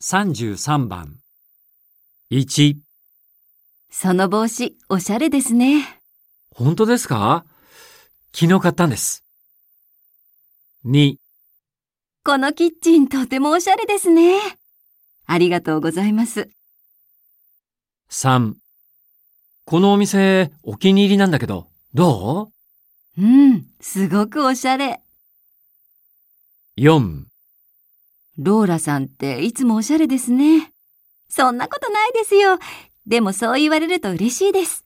33番。1、その帽子、おしゃれですね。本当ですか？昨日買ったんです。2、このキッチンとてもおしゃれですね。ありがとうございます。3このお店お気に入りなんだけど、どう？ん、すごくおしゃれ。う ?4 ローラさんっていつもおしゃれですね。そんなことないですよ。でもそう言われると嬉しいです。